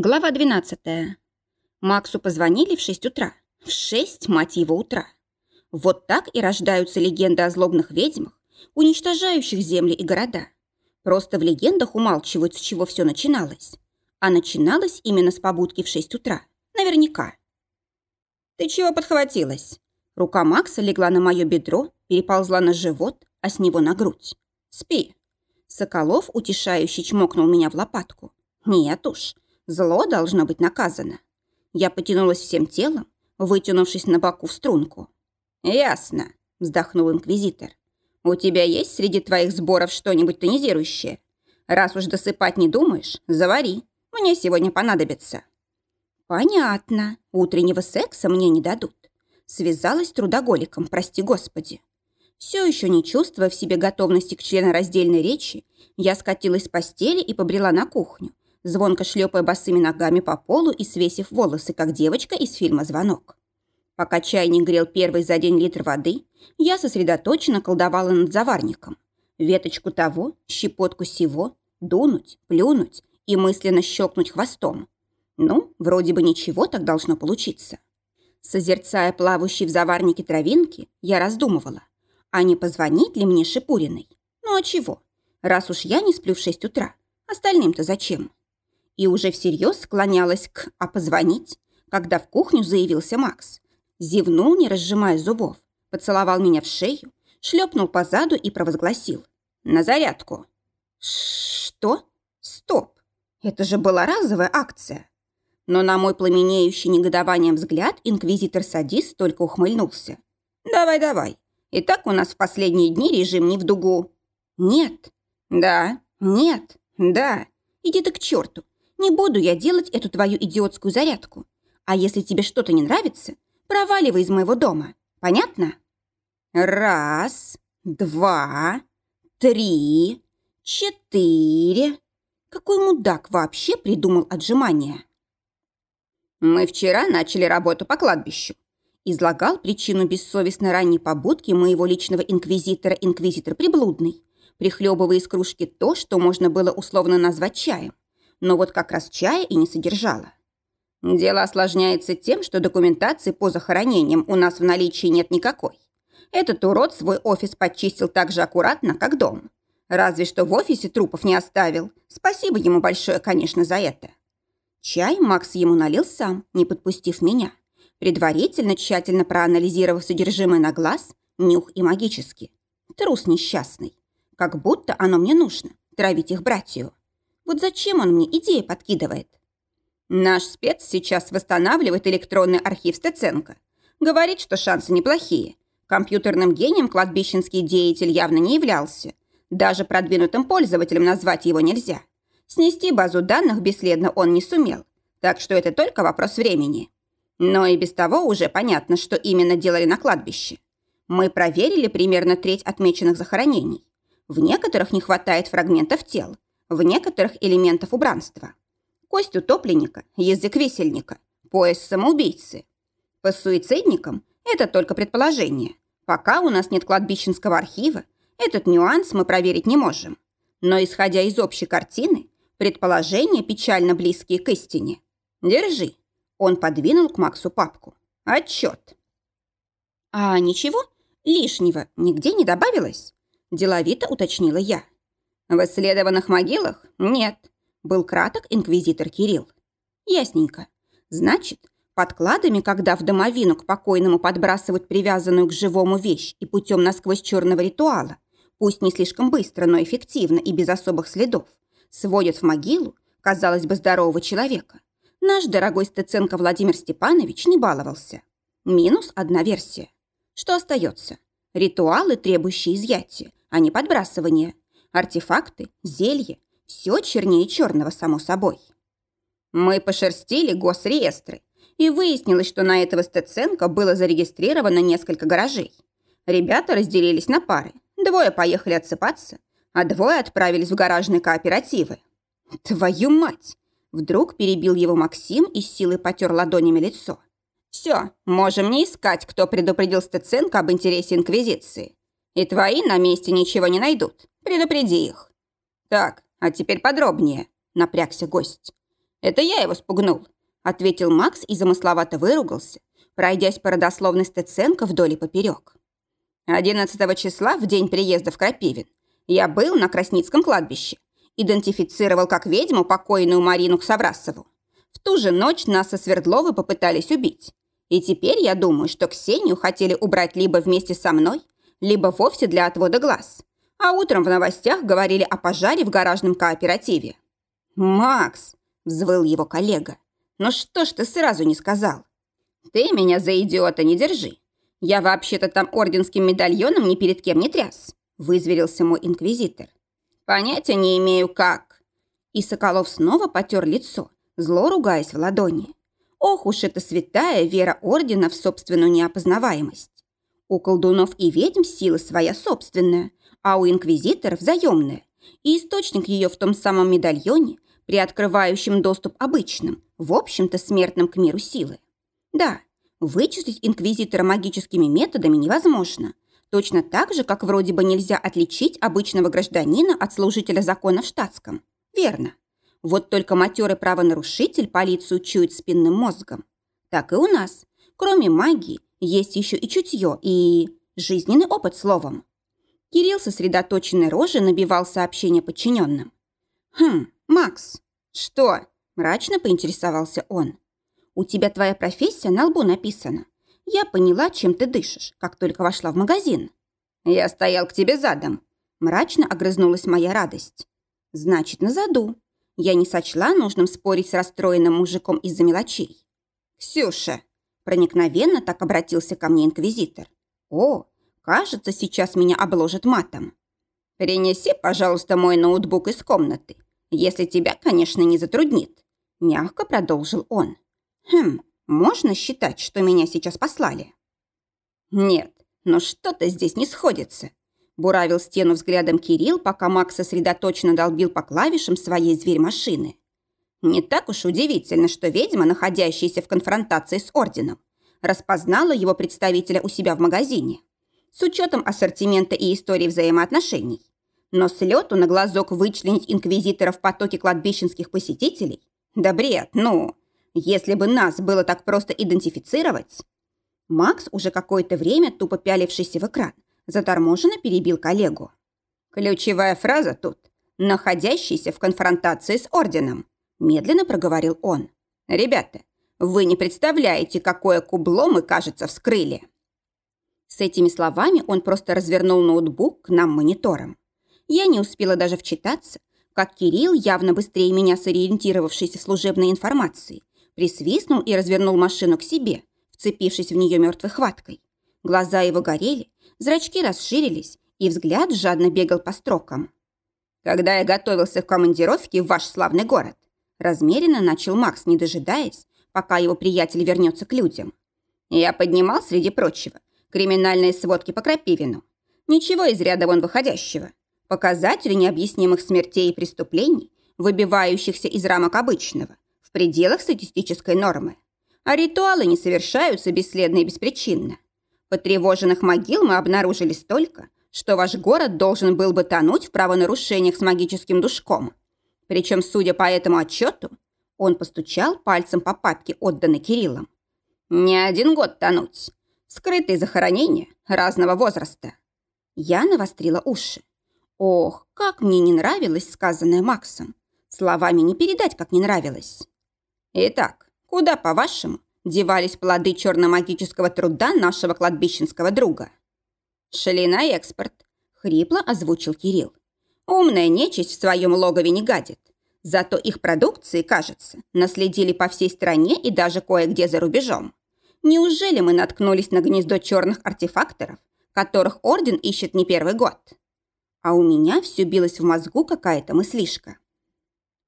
Глава 12. Максу позвонили в 6 утра. В 6, мать его, утра. Вот так и рождаются легенды о злобных ведьмах, уничтожающих земли и города. Просто в легендах умалчивают, с чего все начиналось. А начиналось именно с побудки в 6 утра. Наверняка. «Ты чего подхватилась?» Рука Макса легла на мое бедро, переползла на живот, а с него на грудь. «Спи». Соколов утешающе чмокнул меня в лопатку. «Нет уж, Зло должно быть наказано. Я потянулась всем телом, вытянувшись на боку в струнку. «Ясно», — вздохнул инквизитор. «У тебя есть среди твоих сборов что-нибудь тонизирующее? Раз уж досыпать не думаешь, завари. Мне сегодня понадобится». «Понятно. Утреннего секса мне не дадут. Связалась трудоголиком, прости господи. Все еще не чувствуя в себе готовности к членораздельной речи, я скатилась с постели и побрела на кухню, звонко шлепая босыми ногами по полу и свесив волосы, как девочка из фильма «Звонок». Пока чайник грел первый за день литр воды, я сосредоточенно колдовала над заварником. Веточку того, щепотку сего, дунуть, плюнуть и мысленно щелкнуть хвостом. Ну, вроде бы ничего так должно получиться. Созерцая плавающие в заварнике травинки, я раздумывала, а не позвонить ли мне Шипуриной? Ну а чего? Раз уж я не сплю в шесть утра, остальным-то зачем? И уже всерьез склонялась к «а позвонить», когда в кухню заявился Макс. Зевнул, не разжимая зубов, поцеловал меня в шею, шлепнул по заду и провозгласил. «На зарядку». «Что? Стоп! Это же была разовая акция!» Но на мой пламенеющий негодованием взгляд инквизитор-садист только ухмыльнулся. «Давай, давай. И так у нас в последние дни режим не в дугу». «Нет». «Да». «Нет». «Да». «Иди ты к черту. Не буду я делать эту твою идиотскую зарядку. А если тебе что-то не нравится, проваливай из моего дома. Понятно? Раз, два, три, четыре. Какой мудак вообще придумал отжимания? Мы вчера начали работу по кладбищу. Излагал причину бессовестной ранней побудки моего личного инквизитора инквизитор приблудный, прихлебывая из кружки то, что можно было условно назвать чаем но вот как раз чая и не содержала. Дело осложняется тем, что документации по захоронениям у нас в наличии нет никакой. Этот урод свой офис почистил так же аккуратно, как дом. Разве что в офисе трупов не оставил. Спасибо ему большое, конечно, за это. Чай Макс ему налил сам, не подпустив меня, предварительно тщательно проанализировав содержимое на глаз, нюх и магически. Трус несчастный. Как будто оно мне нужно, травить их братью. Вот зачем он мне идеи подкидывает? Наш спец сейчас восстанавливает электронный архив Стеценко. Говорит, что шансы неплохие. Компьютерным гением кладбищенский деятель явно не являлся. Даже продвинутым пользователем назвать его нельзя. Снести базу данных бесследно он не сумел. Так что это только вопрос времени. Но и без того уже понятно, что именно делали на кладбище. Мы проверили примерно треть отмеченных захоронений. В некоторых не хватает фрагментов тел, в некоторых элементов убранства. Кость утопленника, язык весельника, пояс самоубийцы. По суицидникам это только предположение. Пока у нас нет кладбищенского архива, этот нюанс мы проверить не можем. Но исходя из общей картины, предположения печально близкие к истине. Держи. Он подвинул к Максу папку. Отчет. А ничего лишнего нигде не добавилось? Деловито уточнила я. В исследованных могилах? Нет. Был краток инквизитор Кирилл. Ясненько. Значит, подкладами, когда в домовину к покойному подбрасывают привязанную к живому вещь и путем насквозь черного ритуала, пусть не слишком быстро, но эффективно и без особых следов, сводят в могилу, казалось бы, здорового человека. Наш дорогой Стеценко Владимир Степанович не баловался. Минус одна версия. Что остается? Ритуалы, требующие изъятия, а не подбрасывания – артефакты, зелья. Все чернее черного, само собой. Мы пошерстили госреестры, и выяснилось, что на этого Стеценко было зарегистрировано несколько гаражей. Ребята разделились на пары. Двое поехали отсыпаться, а двое отправились в гаражные кооперативы. Твою мать! Вдруг перебил его Максим и силой потер ладонями лицо. «Все, можем не искать, кто предупредил Стеценко об интересе Инквизиции. И твои на месте ничего не найдут. Предупреди их. Так, а теперь подробнее, напрягся гость. «Это я его спугнул», — ответил Макс и замысловато выругался, пройдясь по родословной Стеценко вдоль и поперек. 11 числа, в день приезда в Крапивин, я был на Красницком кладбище, идентифицировал как ведьму покойную Марину Ксаврасову. В ту же ночь нас со Свердловой попытались убить. И теперь я думаю, что Ксению хотели убрать либо вместе со мной, либо вовсе для отвода глаз. А утром в новостях говорили о пожаре в гаражном кооперативе. «Макс!» – взвыл его коллега. «Ну что ж ты сразу не сказал?» «Ты меня за идиота не держи. Я вообще-то там орденским медальоном ни перед кем не тряс», – вызверился мой инквизитор. «Понятия не имею, как». И Соколов снова потер лицо, зло ругаясь в ладони. Ох уж эта святая вера ордена в собственную неопознаваемость. У колдунов и ведьм сила своя собственная, а у инквизиторов заемная. И источник ее в том самом медальоне, приоткрывающем доступ обычным, в общем-то смертным к миру силы. Да, вычислить инквизитора магическими методами невозможно. Точно так же, как вроде бы нельзя отличить обычного гражданина от служителя закона в штатском. Верно. Вот только матерый правонарушитель полицию чует спинным мозгом. Так и у нас. Кроме магии, есть еще и чутье, и... жизненный опыт словом. Кирилл сосредоточенной рожей набивал сообщение подчиненным. «Хм, Макс, что?» – мрачно поинтересовался он. «У тебя твоя профессия на лбу написана. Я поняла, чем ты дышишь, как только вошла в магазин». «Я стоял к тебе задом», – мрачно огрызнулась моя радость. «Значит, на заду», я не сочла нужным спорить с расстроенным мужиком из-за мелочей. «Ксюша!» – проникновенно так обратился ко мне инквизитор. «О, кажется, сейчас меня обложат матом. Принеси, пожалуйста, мой ноутбук из комнаты, если тебя, конечно, не затруднит», – мягко продолжил он. «Хм, можно считать, что меня сейчас послали?» «Нет, но что-то здесь не сходится. Буравил стену взглядом Кирилл, пока Макс сосредоточенно долбил по клавишам своей зверь-машины. Не так уж удивительно, что ведьма, находящаяся в конфронтации с Орденом, распознала его представителя у себя в магазине. С учетом ассортимента и истории взаимоотношений. Но с лету на глазок вычленить инквизитора в потоке кладбищенских посетителей? Да бред, ну! Если бы нас было так просто идентифицировать... Макс, уже какое-то время тупо пялившийся в экран, заторможенно перебил коллегу. «Ключевая фраза тут – находящийся в конфронтации с орденом», – медленно проговорил он. «Ребята, вы не представляете, какое кубло мы, кажется, вскрыли». С этими словами он просто развернул ноутбук к нам монитором. Я не успела даже вчитаться, как Кирилл, явно быстрее меня сориентировавшийся в служебной информации, присвистнул и развернул машину к себе, вцепившись в нее мертвой хваткой. Глаза его горели, Зрачки расширились, и взгляд жадно бегал по строкам. «Когда я готовился к командировке в ваш славный город», размеренно начал Макс, не дожидаясь, пока его приятель вернется к людям. Я поднимал, среди прочего, криминальные сводки по Крапивину. Ничего из ряда вон выходящего. Показатели необъяснимых смертей и преступлений, выбивающихся из рамок обычного, в пределах статистической нормы. А ритуалы не совершаются бесследно и беспричинно. Потревоженных могил мы обнаружили столько, что ваш город должен был бы тонуть в правонарушениях с магическим душком. Причем, судя по этому отчету, он постучал пальцем по папке, отданной Кириллом. Не один год тонуть. Скрытые захоронения разного возраста. Я навострила уши. Ох, как мне не нравилось сказанное Максом. Словами не передать, как не нравилось. Итак, куда, по-вашему, девались плоды черно-магического труда нашего кладбищенского друга. «Шли на экспорт», — хрипло озвучил Кирилл. «Умная нечисть в своем логове не гадит. Зато их продукции, кажется, наследили по всей стране и даже кое-где за рубежом. Неужели мы наткнулись на гнездо черных артефакторов, которых Орден ищет не первый год?» А у меня все билось в мозгу какая-то мыслишка.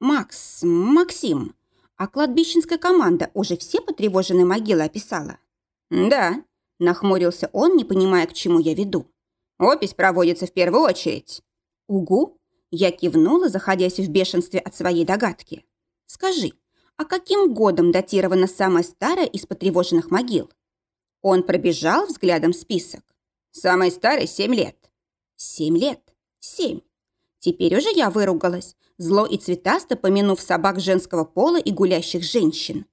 «Макс, Максим, а кладбищенская команда уже все потревоженные могилы описала? Да, нахмурился он, не понимая, к чему я веду. Опись проводится в первую очередь. Угу. Я кивнула, заходясь в бешенстве от своей догадки. Скажи, а каким годом датирована самая старая из потревоженных могил? Он пробежал взглядом список. Самой старой семь лет. Семь лет. Семь. Теперь уже я выругалась, зло и цветасто помянув собак женского пола и гулящих женщин.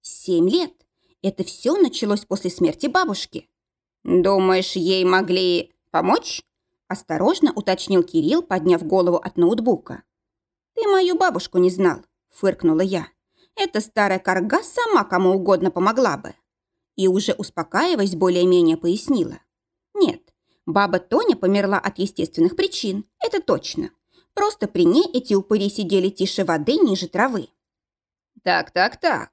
Семь лет. Это все началось после смерти бабушки. «Думаешь, ей могли помочь?» Осторожно уточнил Кирилл, подняв голову от ноутбука. «Ты мою бабушку не знал», — фыркнула я. «Эта старая корга сама кому угодно помогла бы». И уже успокаиваясь, более-менее пояснила. «Нет, баба Тоня померла от естественных причин, это точно. Просто при ней эти упыри сидели тише воды ниже травы». «Так, так, так».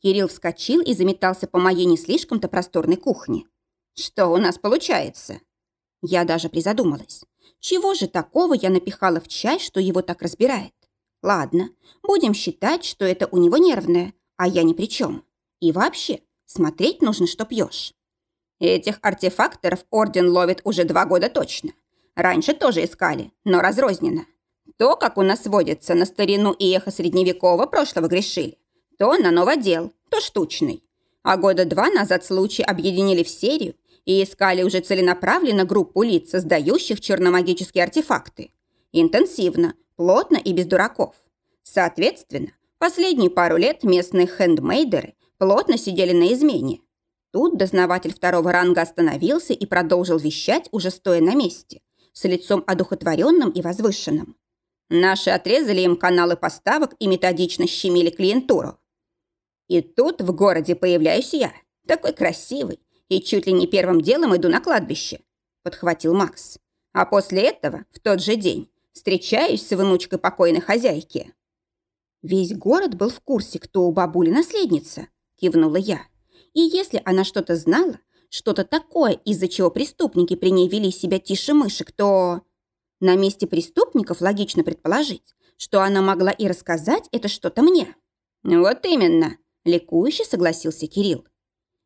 Кирилл вскочил и заметался по моей не слишком-то просторной кухне. «Что у нас получается?» Я даже призадумалась. Чего же такого я напихала в чай, что его так разбирает? Ладно, будем считать, что это у него нервное, а я ни при чем. И вообще, смотреть нужно, что пьешь. Этих артефакторов Орден ловит уже два года точно. Раньше тоже искали, но разрозненно. То, как у нас водится, на старину и эхо средневекового прошлого грешили. То на новодел, то штучный. А года два назад случай объединили в серию и искали уже целенаправленно группу лиц, создающих черномагические артефакты. Интенсивно, Плотно и без дураков. Соответственно, последние пару лет местные хендмейдеры плотно сидели на измене. Тут дознаватель второго ранга остановился и продолжил вещать, уже стоя на месте, с лицом одухотворенным и возвышенным. Наши отрезали им каналы поставок и методично щемили клиентуру. И тут в городе появляюсь я, такой красивый, и чуть ли не первым делом иду на кладбище, подхватил Макс. А после этого, в тот же день, Встречаюсь с внучкой покойной хозяйки». «Весь город был в курсе, кто у бабули наследница», – кивнула я. «И если она что-то знала, что-то такое, из-за чего преступники при ней вели себя тише мышек, то...» На месте преступников логично предположить, что она могла и рассказать это что-то мне. «Вот именно», – ликующе согласился Кирилл.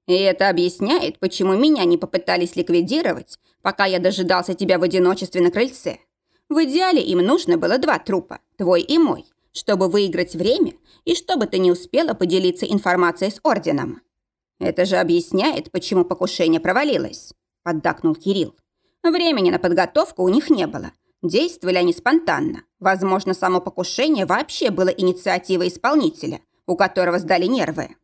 «И это объясняет, почему меня не попытались ликвидировать, пока я дожидался тебя в одиночестве на крыльце. В идеале им нужно было два трупа, твой и мой, чтобы выиграть время и чтобы ты не успела поделиться информацией с Орденом. Это же объясняет, почему покушение провалилось, поддакнул Кирилл. Времени на подготовку у них не было. Действовали они спонтанно. Возможно, само покушение вообще было инициативой исполнителя, у которого сдали нервы.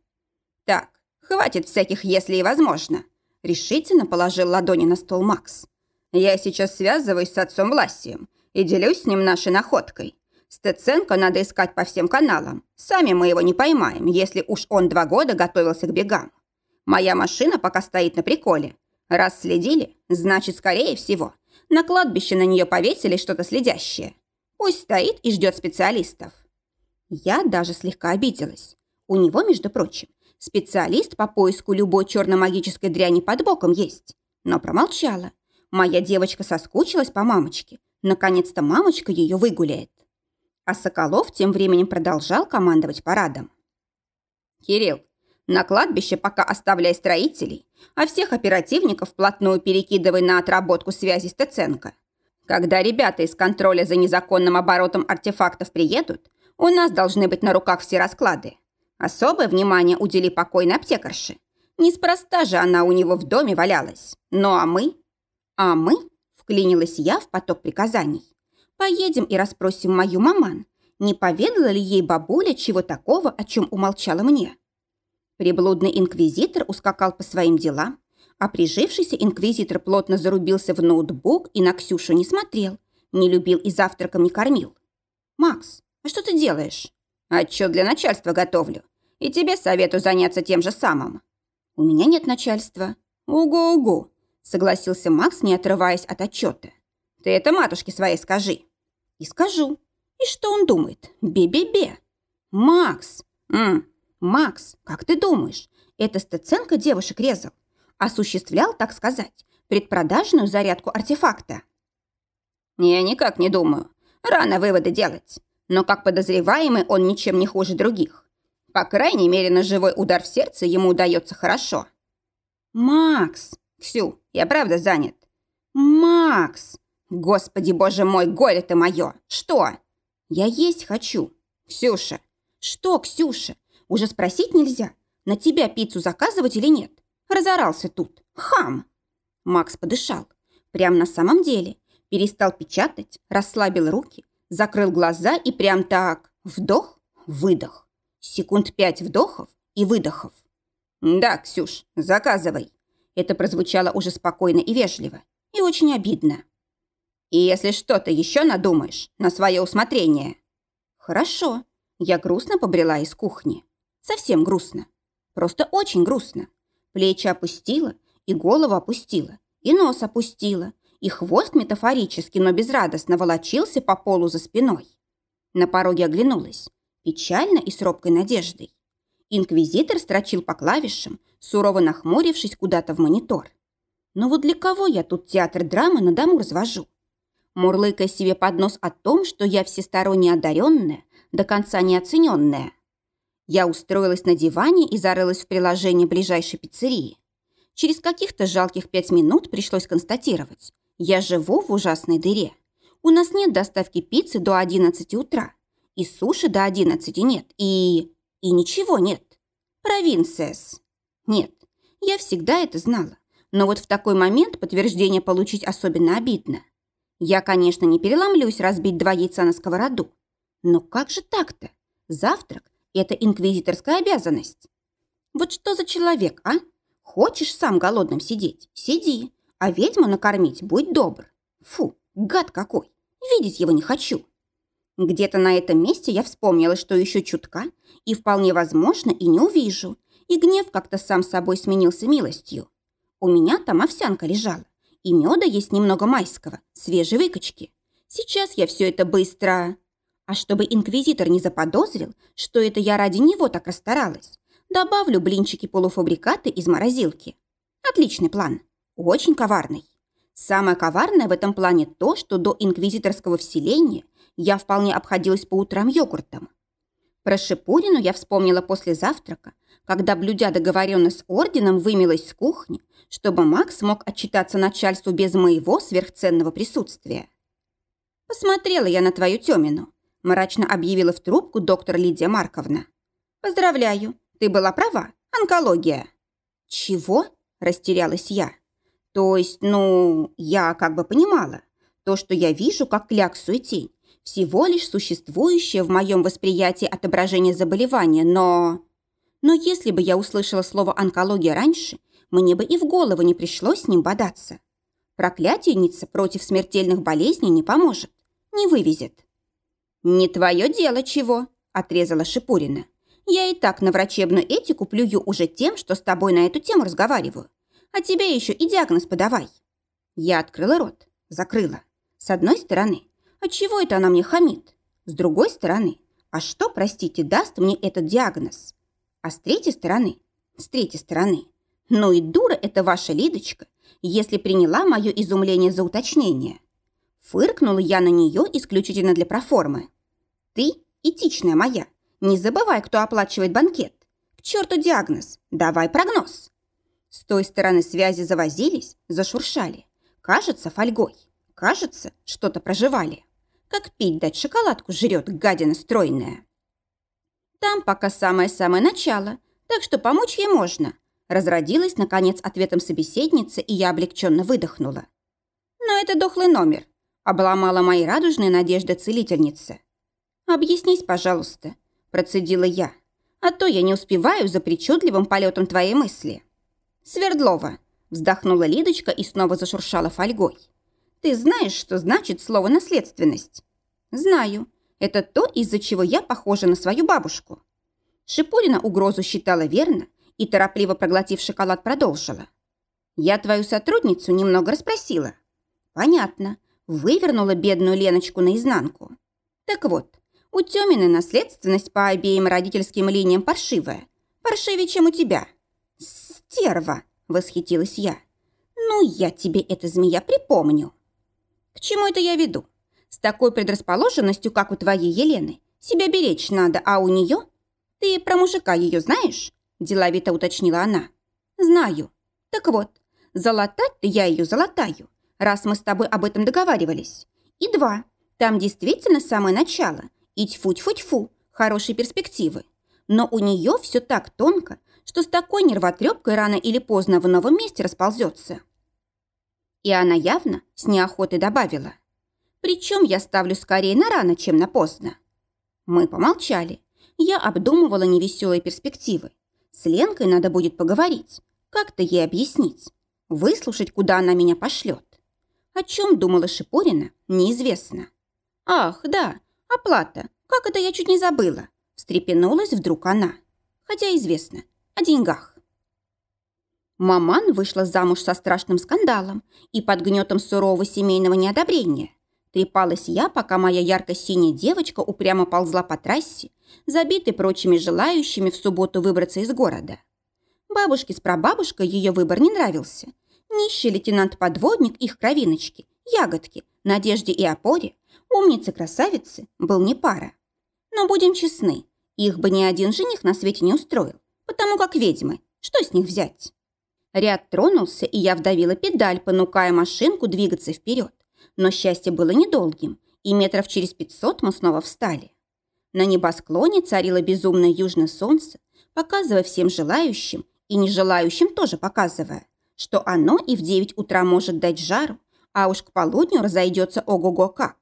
Так, хватит всяких «если» и «возможно». Решительно положил ладони на стол Макс. Я сейчас связываюсь с отцом Власием и делюсь с ним нашей находкой. Стеценко надо искать по всем каналам. Сами мы его не поймаем, если уж он два года готовился к бегам. Моя машина пока стоит на приколе. Раз следили, значит, скорее всего, на кладбище на нее повесили что-то следящее. Пусть стоит и ждет специалистов. Я даже слегка обиделась. У него, между прочим, специалист по поиску любой черно-магической дряни под боком есть. Но промолчала. Моя девочка соскучилась по мамочке Наконец-то мамочка ее выгуляет. А Соколов тем временем продолжал командовать парадом. «Кирилл, на кладбище пока оставляй строителей, а всех оперативников вплотную перекидывай на отработку связи с Теценко. Когда ребята из контроля за незаконным оборотом артефактов приедут, у нас должны быть на руках все расклады. Особое внимание удели покойной аптекарше. Неспроста же она у него в доме валялась. Ну а мы? А мы Вклинилась я в поток приказаний. «Поедем и расспросим мою маман. Не поведала ли ей бабуля чего такого, о чем умолчала мне?» Приблудный инквизитор ускакал по своим делам, а прижившийся инквизитор плотно зарубился в ноутбук и на Ксюшу не смотрел, не любил и завтраком не кормил. «Макс, а что ты делаешь?» «Отчет для начальства готовлю. И тебе советую заняться тем же самым». «У меня нет начальства». «Угу-угу согласился Макс, не отрываясь от отчета. «Ты это матушке своей скажи». «И скажу. И что он думает? Бе-бе-бе». «Макс! М, Макс, как ты думаешь, это Стеценко девушек резал? Осуществлял, так сказать, предпродажную зарядку артефакта?» «Я никак не думаю. Рано выводы делать. Но как подозреваемый он ничем не хуже других. По крайней мере, на живой удар в сердце ему удается хорошо». «Макс!» «Ксю, я правда занят». «Макс! Господи, боже мой, горе ты мое! Что?» «Я есть хочу». «Ксюша!» «Что, Ксюша? Уже спросить нельзя? На тебя пиццу заказывать или нет?» Разорался тут. Хам!» Макс подышал. Прям на самом деле. Перестал печатать, расслабил руки, закрыл глаза и прям так вдох, выдох. Секунд пять вдохов и выдохов. «Да, Ксюш, заказывай». Это прозвучало уже спокойно и вежливо, и очень обидно. «И если что-то еще надумаешь, на свое усмотрение». «Хорошо». Я грустно побрела из кухни. Совсем грустно. Просто очень грустно. Плечи опустила, и голову опустила, и нос опустила, и хвост метафорически, но безрадостно волочился по полу за спиной. На пороге оглянулась, печально и с робкой надеждой. Инквизитор строчил по клавишам, сурово нахмурившись куда-то в монитор. Но вот для кого я тут театр драмы на дому развожу? Мурлыкая себе под нос о том, что я всесторонне одаренная, до конца неоцененная. Я устроилась на диване и зарылась в приложение ближайшей пиццерии. Через каких-то жалких пять минут пришлось констатировать. Я живу в ужасной дыре. У нас нет доставки пиццы до 11 утра. И суши до 11 нет. И... и ничего нет. Провинциас. Нет, я всегда это знала. Но вот в такой момент подтверждение получить особенно обидно. Я, конечно, не переломлюсь разбить два яйца на сковороду. Но как же так-то? Завтрак – это инквизиторская обязанность. Вот что за человек, а? Хочешь сам голодным сидеть? Сиди. А ведьму накормить будь добр. Фу, гад какой. Видеть его не хочу. Где-то на этом месте я вспомнила, что еще чутка, и вполне возможно, и не увижу. И гнев как-то сам собой сменился милостью. У меня там овсянка лежала, и меда есть немного майского, свежей выкачки. Сейчас я все это быстро... А чтобы инквизитор не заподозрил, что это я ради него так расстаралась, добавлю блинчики-полуфабрикаты из морозилки. Отличный план. Очень коварный. Самое коварное в этом плане то, что до инквизиторского вселения я вполне обходилась по утрам йогуртом. Про Шипурину я вспомнила после завтрака, когда, блюдя договоренно с орденом, вымилась с кухни, чтобы Макс мог отчитаться начальству без моего сверхценного присутствия. «Посмотрела я на твою Тёмину», – мрачно объявила в трубку доктор Лидия Марковна. «Поздравляю, ты была права, онкология». «Чего?» – растерялась я. «То есть, ну, я как бы понимала. То, что я вижу, как кляксу и тень, всего лишь существующее в моем восприятии отображение заболевания, но... Но если бы я услышала слово «онкология» раньше, мне бы и в голову не пришлось с ним бодаться. Проклятийница против смертельных болезней не поможет, не вывезет. «Не твое дело чего», – отрезала Шипурина. «Я и так на врачебную этику плюю уже тем, что с тобой на эту тему разговариваю. А тебе еще и диагноз подавай». Я открыла рот, закрыла. С одной стороны, отчего это она мне хамит? С другой стороны, а что, простите, даст мне этот диагноз? А с третьей стороны, с третьей стороны, ну и дура это ваша Лидочка, если приняла мое изумление за уточнение. Фыркнула я на нее исключительно для проформы. Ты, этичная моя, не забывай, кто оплачивает банкет. К черту диагноз, давай прогноз. С той стороны связи завозились, зашуршали. Кажется, фольгой. Кажется, что-то проживали. Как пить дать шоколадку жрет гадина стройная. Там пока самое-самое начало, так что помочь ей можно. Разродилась, наконец, ответом собеседница, и я облегченно выдохнула. Но это дохлый номер. Обломала мои радужные надежды целительница. «Объяснись, пожалуйста», – процедила я. «А то я не успеваю за причудливым полетом твоей мысли». «Свердлова», – вздохнула Лидочка и снова зашуршала фольгой. «Ты знаешь, что значит слово «наследственность»?» «Знаю. Это то, из-за чего я похожа на свою бабушку. Шипулина угрозу считала верно и, торопливо проглотив шоколад, продолжила. Я твою сотрудницу немного расспросила. Понятно. Вывернула бедную Леночку наизнанку. Так вот, у Тёмины наследственность по обеим родительским линиям паршивая. Паршивее, чем у тебя. Стерва, восхитилась я. Ну, я тебе эта змея припомню. К чему это я веду? С такой предрасположенностью, как у твоей Елены, себя беречь надо, а у нее... Ты про мужика ее знаешь? Деловито уточнила она. Знаю. Так вот, золотать-то я ее золотаю, раз мы с тобой об этом договаривались. И два. Там действительно самое начало. И тьфу-тьфу-тьфу, хорошие перспективы. Но у нее все так тонко, что с такой нервотрепкой рано или поздно в новом месте расползется. И она явно с неохотой добавила – Причем я ставлю скорее на рано, чем на поздно. Мы помолчали. Я обдумывала невеселые перспективы. С Ленкой надо будет поговорить, как-то ей объяснить, выслушать, куда она меня пошлет. О чем думала Шипорина, неизвестно. Ах, да, оплата. Как это я чуть не забыла? Встрепенулась вдруг она. Хотя известно, о деньгах. Маман вышла замуж со страшным скандалом и под гнетом сурового семейного неодобрения. Трепалась я, пока моя ярко-синяя девочка упрямо ползла по трассе, забитой прочими желающими в субботу выбраться из города. Бабушке с прабабушкой ее выбор не нравился. Нищий лейтенант-подводник их кровиночки, ягодки, надежде и опоре, умницы-красавицы, был не пара. Но будем честны, их бы ни один жених на свете не устроил, потому как ведьмы, что с них взять? Ряд тронулся, и я вдавила педаль, понукая машинку двигаться вперед. Но счастье было недолгим, и метров через пятьсот мы снова встали. На небосклоне царило безумное южное солнце, показывая всем желающим и нежелающим тоже показывая, что оно и в 9 утра может дать жару, а уж к полудню разойдется ого-го как.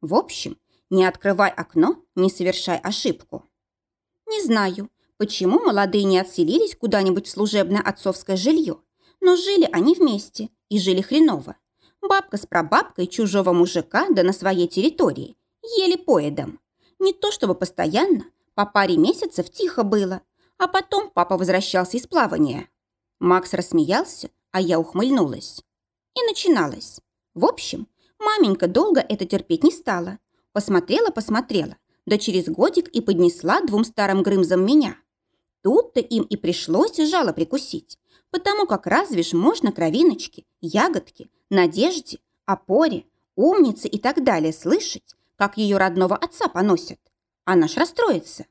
В общем, не открывай окно, не совершай ошибку. Не знаю, почему молодые не отселились куда-нибудь в служебное отцовское жилье, но жили они вместе и жили хреново. Бабка с прабабкой чужого мужика да на своей территории, ели поедом. Не то чтобы постоянно, по паре месяцев тихо было, а потом папа возвращался из плавания. Макс рассмеялся, а я ухмыльнулась. И начиналось. В общем, маменька долго это терпеть не стала. Посмотрела-посмотрела, да через годик и поднесла двум старым грымзам меня. Тут-то им и пришлось жало прикусить, потому как разве ж можно кровиночки, ягодки, надежде, опоре, умнице и так далее слышать, как ее родного отца поносят. Она ж расстроится.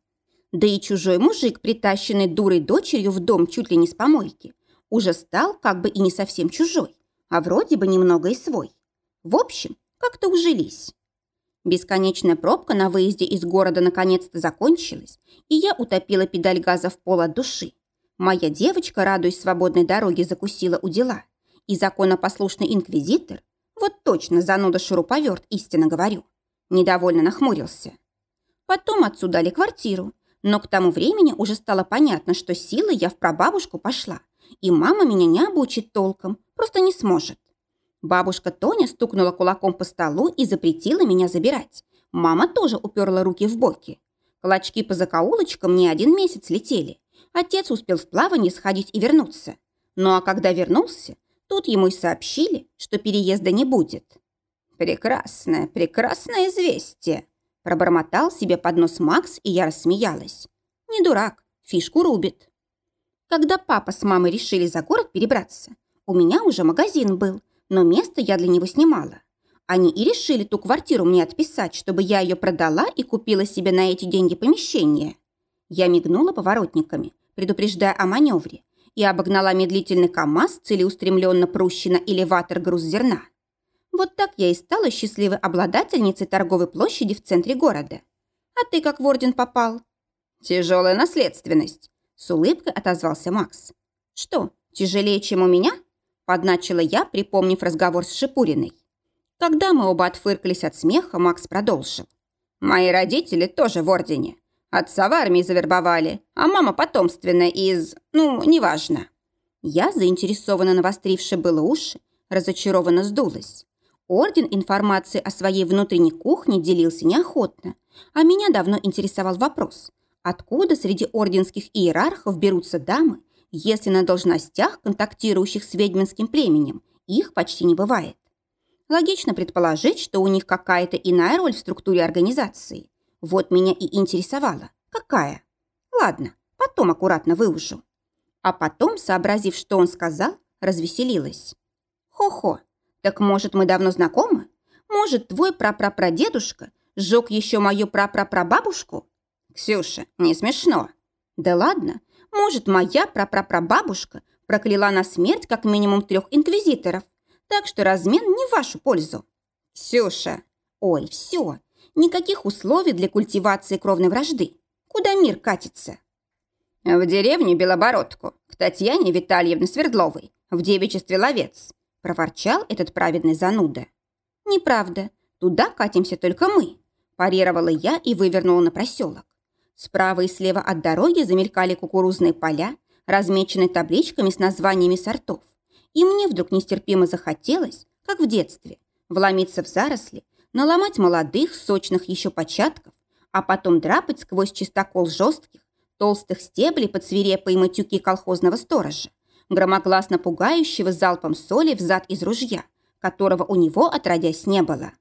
Да и чужой мужик, притащенный дурой дочерью в дом чуть ли не с помойки, уже стал как бы и не совсем чужой, а вроде бы немного и свой. В общем, как-то ужились. Бесконечная пробка на выезде из города наконец-то закончилась, и я утопила педаль газа в пол от души. Моя девочка, радуясь свободной дороге, закусила у дела. И законопослушный инквизитор, вот точно зануда шуруповерт, истинно говорю, недовольно нахмурился. Потом отсюда дали квартиру, но к тому времени уже стало понятно, что силой я в прабабушку пошла, и мама меня не обучит толком, просто не сможет. Бабушка Тоня стукнула кулаком по столу и запретила меня забирать. Мама тоже уперла руки в боки. Клочки по закоулочкам не один месяц летели. Отец успел в плавание сходить и вернуться. Ну а когда вернулся, тут ему и сообщили, что переезда не будет. «Прекрасное, прекрасное известие!» Пробормотал себе под нос Макс, и я рассмеялась. Не дурак, фишку рубит. Когда папа с мамой решили за город перебраться, у меня уже магазин был, но место я для него снимала. Они и решили ту квартиру мне отписать, чтобы я ее продала и купила себе на эти деньги помещение. Я мигнула поворотниками, предупреждая о маневре, и обогнала медлительный КАМАЗ, целеустремленно прущий на элеватор груз зерна. Вот так я и стала счастливой обладательницей торговой площади в центре города. А ты как в орден попал? Тяжелая наследственность, с улыбкой отозвался Макс. Что, тяжелее, чем у меня? Подначила я, припомнив разговор с Шипуриной. Когда мы оба отфыркались от смеха, Макс продолжил. «Мои родители тоже в ордене. Отца в армии завербовали, а мама потомственная из... ну, неважно». Я, заинтересованно навостривши было уши, разочарованно сдулась. Орден информации о своей внутренней кухне делился неохотно, а меня давно интересовал вопрос, откуда среди орденских иерархов берутся дамы, если на должностях, контактирующих с ведьминским племенем, их почти не бывает. Логично предположить, что у них какая-то иная роль в структуре организации. Вот меня и интересовало, какая. Ладно, потом аккуратно выужу. А потом, сообразив, что он сказал, развеселилась. Хо-хо, так может, мы давно знакомы? Может, твой прапрапрадедушка сжег еще мою прапрапрабабушку? Ксюша, не смешно. Да ладно, может, моя прапрапрабабушка прокляла на смерть как минимум трех инквизиторов, так что размен не в вашу пользу. Ксюша, ой, все, никаких условий для культивации кровной вражды. Куда мир катится? В деревню Белобородку, к Татьяне Витальевне Свердловой, в девичестве Ловец, проворчал этот праведный зануда. «Неправда», – Туда катимся только мы», – парировала я и вывернула на проселок. Справа и слева от дороги замелькали кукурузные поля, размеченные табличками с названиями сортов. И мне вдруг нестерпимо захотелось, как в детстве, вломиться в заросли, наломать молодых, сочных еще початков, а потом драпать сквозь чистокол жестких, толстых стеблей под свирепые матюки колхозного сторожа, громогласно пугающего залпом соли в зад из ружья, которого у него отродясь не было.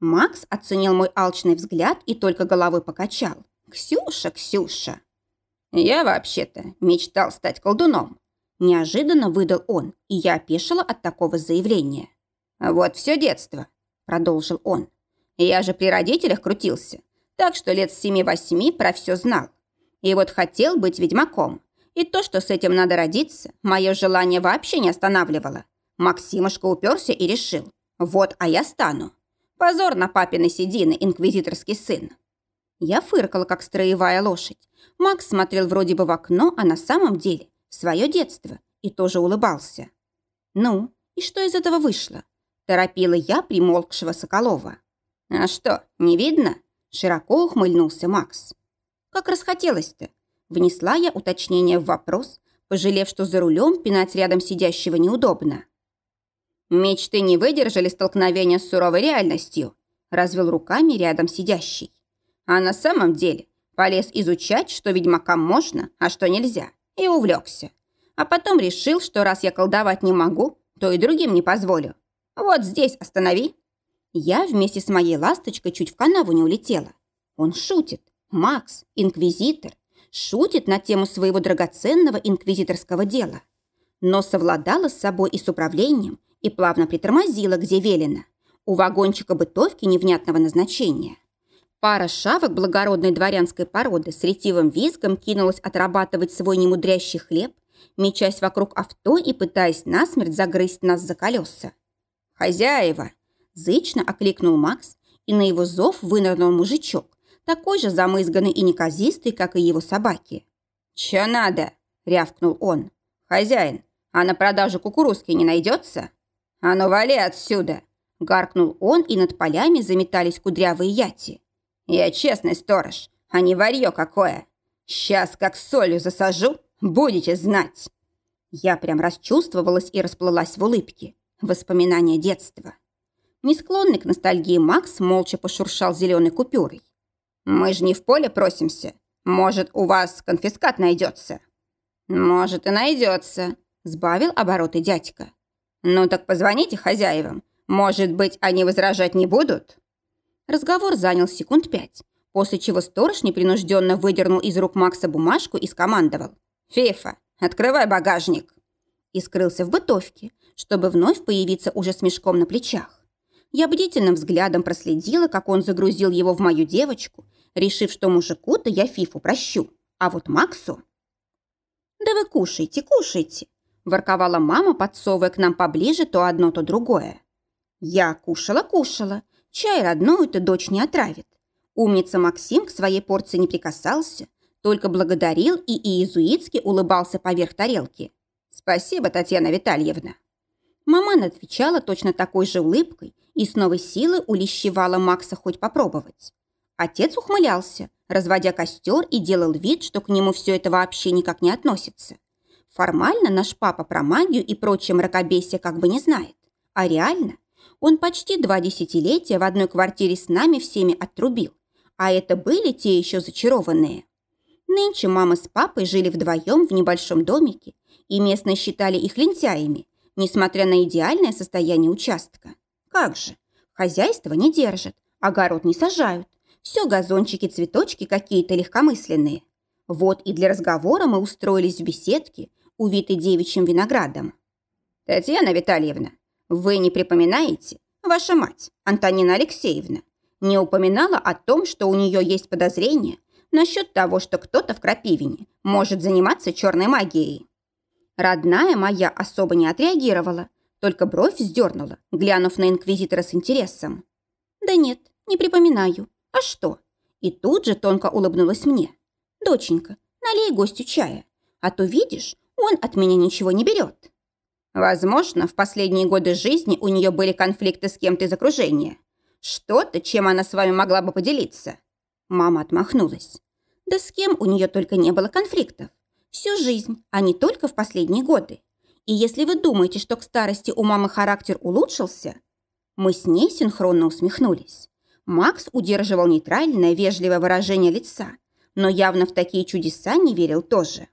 Макс оценил мой алчный взгляд и только головой покачал. «Ксюша, Ксюша!» «Я вообще-то мечтал стать колдуном», неожиданно выдал он, и я опешила от такого заявления. «Вот все детство», — продолжил он. «Я же при родителях крутился, так что лет с семи-восьми про все знал. И вот хотел быть ведьмаком. И то, что с этим надо родиться, мое желание вообще не останавливало. Максимушка уперся и решил. Вот, а я стану. Позор на папины седины, инквизиторский сын. Я фыркала, как строевая лошадь. Макс смотрел вроде бы в окно, а на самом деле в свое детство и тоже улыбался. Ну, и что из этого вышло? Торопила я примолкшего Соколова. А что, не видно? Широко ухмыльнулся Макс. Как расхотелось-то? Внесла я уточнение в вопрос, пожалев, что за рулем пинать рядом сидящего неудобно. Мечты не выдержали столкновения с суровой реальностью, развел руками рядом сидящий. А на самом деле полез изучать, что ведьмакам можно, а что нельзя, и увлекся. А потом решил, что раз я колдовать не могу, то и другим не позволю. Вот здесь останови. Я вместе с моей ласточкой чуть в канаву не улетела. Он шутит. Макс, инквизитор, шутит на тему своего драгоценного инквизиторского дела. Но совладала с собой и с управлением, и плавно притормозила, где велено. У вагончика бытовки невнятного назначения. Пара шавок благородной дворянской породы с ретивым визгом кинулась отрабатывать свой немудрящий хлеб, мечась вокруг авто и пытаясь насмерть загрызть нас за колеса. «Хозяева!» – зычно окликнул Макс, и на его зов вынырнул мужичок, такой же замызганный и неказистый, как и его собаки. «Чё надо?» – рявкнул он. «Хозяин, а на продажу кукурузки не найдется?» «А ну вали отсюда!» – гаркнул он, и над полями заметались кудрявые яти. «Я честный сторож, а не варьё какое! Сейчас как солью засажу, будете знать!» Я прям расчувствовалась и расплылась в улыбке. Воспоминания детства. Не склонный к ностальгии Макс молча пошуршал зеленой купюрой. «Мы же не в поле просимся. Может, у вас конфискат найдется?» «Может, и найдется», – сбавил обороты дядька. «Ну так позвоните хозяевам. Может быть, они возражать не будут?» Разговор занял секунд пять, после чего сторож непринужденно выдернул из рук Макса бумажку и скомандовал. «Фифа, открывай багажник!» И скрылся в бытовке, чтобы вновь появиться уже с мешком на плечах. Я бдительным взглядом проследила, как он загрузил его в мою девочку, решив, что мужику-то я Фифу прощу, а вот Максу... «Да вы кушайте, кушайте!» ворковала мама, подсовывая к нам поближе то одно, то другое. Я кушала-кушала. Чай родную-то дочь не отравит. Умница Максим к своей порции не прикасался, только благодарил и иезуитски улыбался поверх тарелки. «Спасибо, Татьяна Витальевна». Маман отвечала точно такой же улыбкой и с новой силой улещевала Макса хоть попробовать. Отец ухмылялся, разводя костер и делал вид, что к нему все это вообще никак не относится. Формально наш папа про магию и прочее мракобесие как бы не знает. А реально? Он почти два десятилетия в одной квартире с нами всеми отрубил. А это были те еще зачарованные. Нынче мама с папой жили вдвоем в небольшом домике, и местные считали их лентяями, несмотря на идеальное состояние участка. Как же, хозяйство не держат, огород не сажают, все газончики, цветочки какие-то легкомысленные. Вот и для разговора мы устроились в беседке, увитой девичьим виноградом. «Татьяна Витальевна, вы не припоминаете? Ваша мать, Антонина Алексеевна, не упоминала о том, что у нее есть подозрение насчет того, что кто-то в Крапивине может заниматься черной магией. Родная моя особо не отреагировала, только бровь вздернула, глянув на инквизитора с интересом. «Да нет, не припоминаю. А что?» И тут же тонко улыбнулась мне. «Доченька, налей гостю чая, а то, видишь, он от меня ничего не берет. Возможно, в последние годы жизни у нее были конфликты с кем-то из окружения. Что-то, чем она с вами могла бы поделиться?» Мама отмахнулась. «Да с кем у нее только не было конфликтов. Всю жизнь, а не только в последние годы. И если вы думаете, что к старости у мамы характер улучшился...» Мы с ней синхронно усмехнулись. Макс удерживал нейтральное, вежливое выражение лица, но явно в такие чудеса не верил тоже.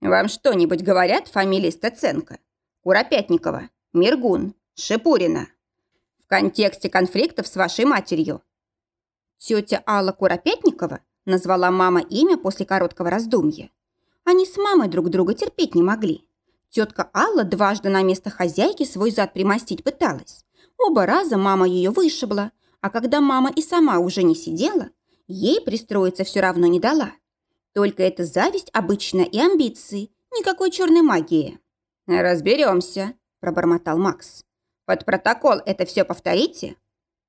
«Вам что-нибудь говорят фамилии Стаценко? Куропятникова, Миргун, Шипурина?» «В контексте конфликтов с вашей матерью». Тетя Алла Куропятникова назвала мама имя после короткого раздумья. Они с мамой друг друга терпеть не могли. Тетка Алла дважды на место хозяйки свой зад примостить пыталась. Оба раза мама ее вышибла, а когда мама и сама уже не сидела, ей пристроиться все равно не дала. Только это зависть обычная и амбиции, никакой черной магии. «Разберемся», – пробормотал Макс. «Под протокол это все повторите?»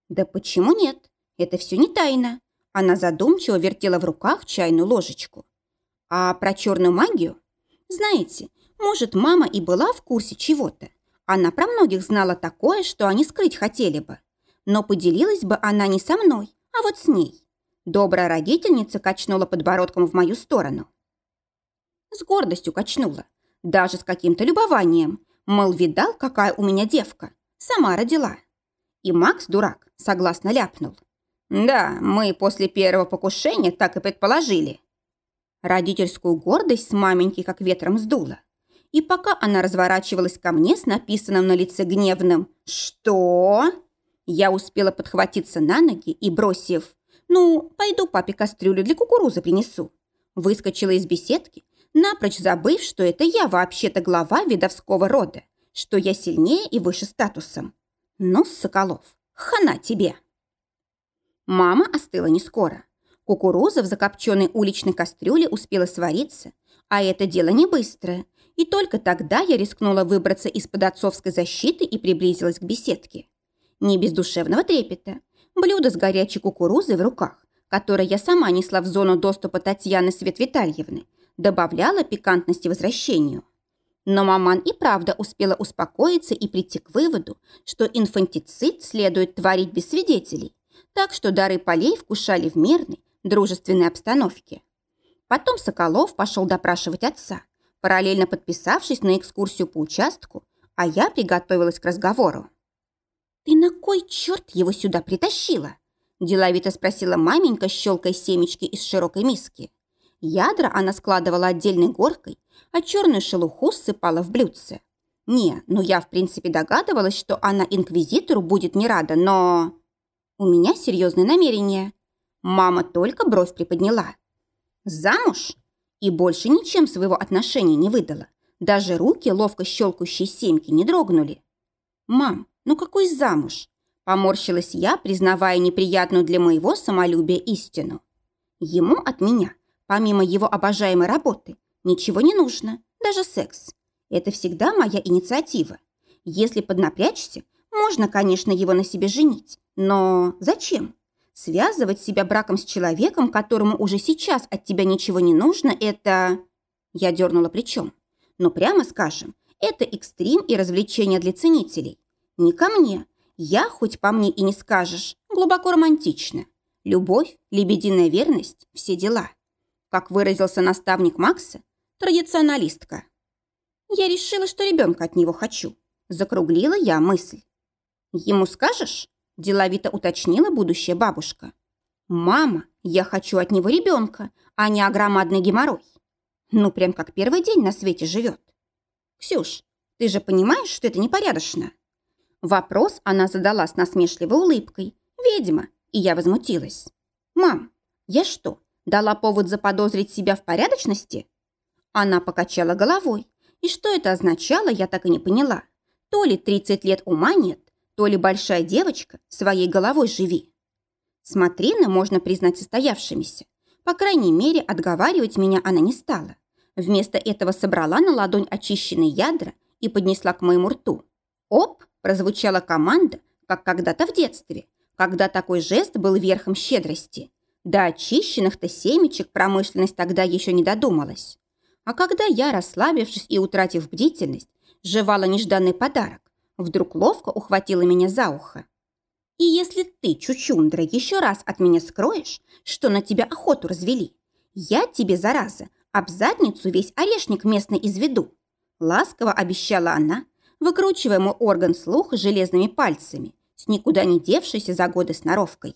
«Да почему нет? Это все не тайна». Она задумчиво вертела в руках чайную ложечку. «А про черную магию? Знаете, может, мама и была в курсе чего-то. Она про многих знала такое, что они скрыть хотели бы. Но поделилась бы она не со мной, а вот с ней. Добрая родительница качнула подбородком в мою сторону. С гордостью качнула, даже с каким-то любованием. Мол, видал, какая у меня девка. Сама родила. И Макс, дурак, согласно ляпнул. Да, мы после первого покушения так и предположили. Родительскую гордость с маменькой как ветром сдуло. И пока она разворачивалась ко мне с написанным на лице гневным «Что?», я успела подхватиться на ноги и, бросив «Ну, пойду папе кастрюлю для кукурузы принесу», выскочила из беседки, напрочь забыв, что это я вообще-то глава видовского рода, что я сильнее и выше статусом. Ну, Соколов, хана тебе! Мама остыла не скоро. Кукуруза в закопченной уличной кастрюле успела свариться, а это дело не быстрое. И только тогда я рискнула выбраться из-под отцовской защиты и приблизилась к беседке не без душевного трепета. Блюдо с горячей кукурузой в руках, которое я сама несла в зону доступа Татьяны Свет Витальевны, добавляло пикантности возвращению. Но маман и правда успела успокоиться и прийти к выводу, что инфантицид следует творить без свидетелей, так что дары полей вкушали в мирной, дружественной обстановке. Потом Соколов пошел допрашивать отца, параллельно подписавшись на экскурсию по участку, а я приготовилась к разговору. «Ты на кой черт его сюда притащила?» Деловито спросила маменька, щелкая семечки из широкой миски. Ядра она складывала отдельной горкой, а черную шелуху ссыпала в блюдце. Не, ну я в принципе догадывалась, что она инквизитору будет не рада, но... У меня серьезные намерения. Мама только бровь приподняла. Замуж? И больше ничем своего отношения не выдала. Даже руки, ловко щелкающие семки, не дрогнули. «Мам, ну какой замуж? Поморщилась я, признавая неприятную для моего самолюбия истину. Ему от меня, помимо его обожаемой работы, ничего не нужно, даже секс. Это всегда моя инициатива. Если поднапрячься, можно, конечно, его на себе женить. Но зачем? Связывать себя браком с человеком, которому уже сейчас от тебя ничего не нужно, это... Я дернула плечом. Но прямо скажем, это экстрим и развлечение для ценителей. Не ко мне. Я, хоть по мне и не скажешь, глубоко романтично. Любовь, лебединая верность, все дела. Как выразился наставник Макса, традиционалистка. Я решила, что ребенка от него хочу. Закруглила я мысль. Ему скажешь? Деловито уточнила будущая бабушка. «Мама, я хочу от него ребенка, а не огромадный геморрой. Ну, прям как первый день на свете живет. Ксюш, ты же понимаешь, что это непорядочно?» Вопрос она задала с насмешливой улыбкой. «Ведьма!» И я возмутилась. «Мам, я что, дала повод заподозрить себя в порядочности?» Она покачала головой. И что это означало, я так и не поняла. То ли 30 лет ума нет, то ли большая девочка, своей головой живи. Смотрины можно признать состоявшимися. По крайней мере, отговаривать меня она не стала. Вместо этого собрала на ладонь очищенные ядра и поднесла к моему рту. Оп! прозвучала команда, как когда-то в детстве, когда такой жест был верхом щедрости. До очищенных-то семечек промышленность тогда еще не додумалась. А когда я, расслабившись и утратив бдительность, жевала нежданный подарок, вдруг ловко ухватила меня за ухо. И если ты, Чучундра, еще раз от меня скроешь, что на тебя охоту развели, я тебе, зараза, об задницу весь орешник местный изведу. Ласково обещала она, выкручивая мой орган слуха железными пальцами, с никуда не девшейся за годы сноровкой.